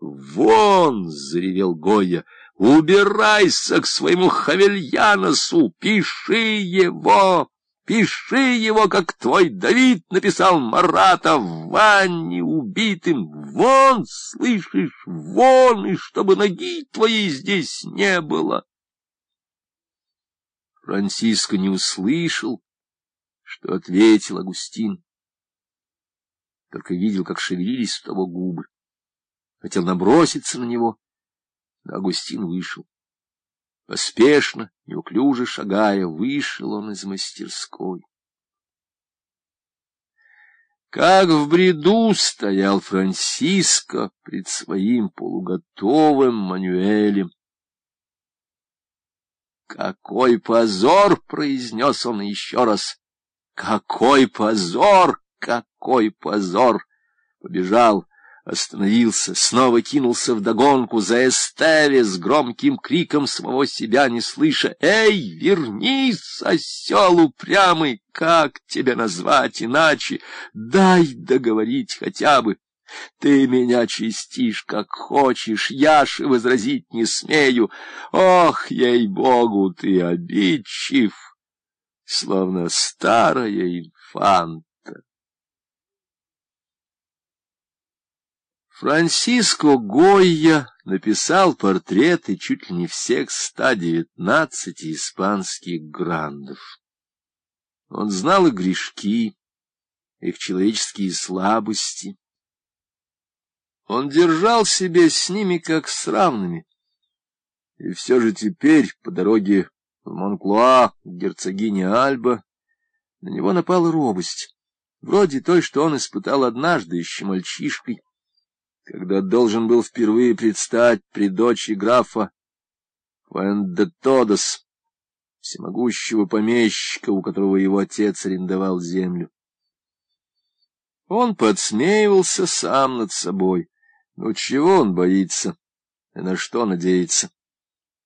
Вон! — заревел Гоя. — Убирайся к своему Хавельяносу! Пиши его! Пиши его, как твой Давид написал Марата в ванне убитым. Вон, слышишь, вон, и чтобы ноги твоей здесь не было. Франциско не услышал, что ответил Агустин. Только видел, как шевелились у того губы. Хотел наброситься на него, но Агустин вышел. Поспешно, неуклюже шагая, вышел он из мастерской. Как в бреду стоял Франциско пред своим полуготовым Мануэлем. «Какой позор!» — произнес он еще раз. «Какой позор! Какой позор!» Побежал остановился, снова кинулся вдогонку за Эстеве с громким криком самого себя, не слыша. «Эй, вернись, осел упрямый! Как тебя назвать иначе? Дай договорить хотя бы!» Ты меня чистишь, как хочешь, я ж возразить не смею. Ох, ей-богу, ты обидчив, словно старая инфанта. Франсиско Гойя написал портреты чуть ли не всех 119 испанских грандов. Он знал их грешки, их человеческие слабости. Он держал себя с ними как с равными. И все же теперь, по дороге в Монклуа, к герцогине Альба, на него напала робость, вроде той, что он испытал однажды еще мальчишкой, когда должен был впервые предстать при дочери графа Вендетодос, всемогущего помещика, у которого его отец арендовал землю. Он подсмеивался сам над собой. Ну, чего он боится и на что надеется?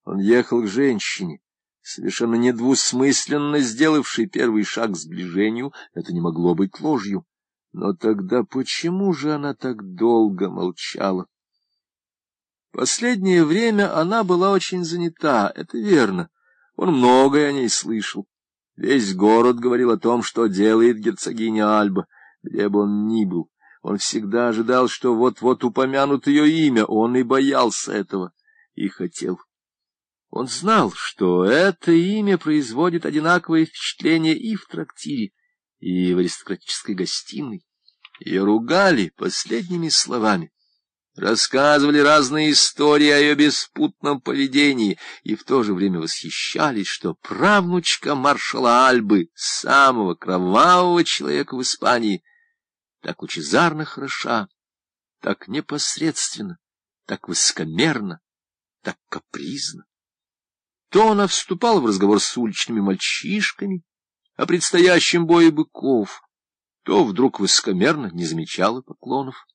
Он ехал к женщине, совершенно недвусмысленно сделавшей первый шаг к сближению, это не могло быть ложью. Но тогда почему же она так долго молчала? Последнее время она была очень занята, это верно. Он многое о ней слышал. Весь город говорил о том, что делает герцогиня Альба, где бы он ни был. Он всегда ожидал, что вот-вот упомянут ее имя, он и боялся этого, и хотел. Он знал, что это имя производит одинаковое впечатление и в трактире, и в аристократической гостиной. Ее ругали последними словами, рассказывали разные истории о ее беспутном поведении и в то же время восхищались, что правнучка маршала Альбы, самого кровавого человека в Испании, так лучезарно хороша, так непосредственно, так высокомерно, так капризно. То она вступала в разговор с уличными мальчишками о предстоящем бое быков, то вдруг высокомерно не замечала поклонов,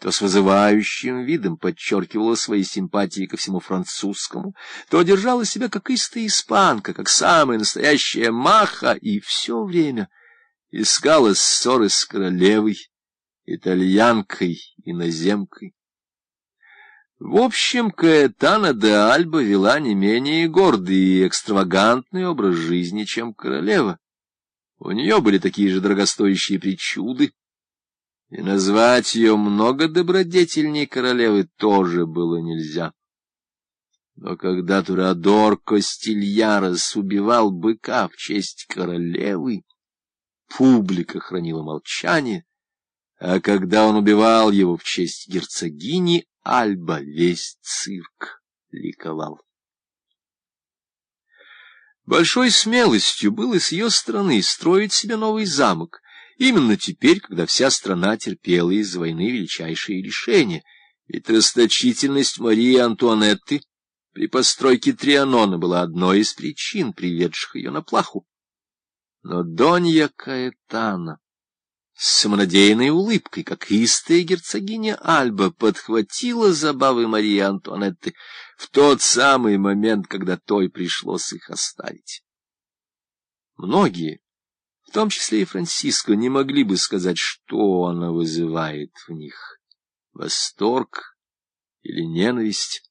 то с вызывающим видом подчеркивала свои симпатии ко всему французскому, то держала себя как истая испанка, как самая настоящая маха, и все время искала ссоры с королевой, итальянкой, иноземкой. В общем, Каэтана де Альба вела не менее гордый и экстравагантный образ жизни, чем королева. У нее были такие же дорогостоящие причуды, и назвать ее много добродетельней королевы тоже было нельзя. Но когда Турадор Костильярос убивал быка в честь королевы, публика хранила молчание, а когда он убивал его в честь герцогини Альба, весь цирк ликовал. Большой смелостью было с ее стороны строить себе новый замок, именно теперь, когда вся страна терпела из войны величайшие решения, ведь расточительность Марии Антуанетты при постройке Трианона была одной из причин, приведших ее на плаху. Но Донья Каэтана с самонадеянной улыбкой, как истая герцогиня Альба, подхватила забавы Марии Антуанетты в тот самый момент, когда той пришлось их оставить. Многие, в том числе и Франциско, не могли бы сказать, что она вызывает в них. Восторг, или ненависть.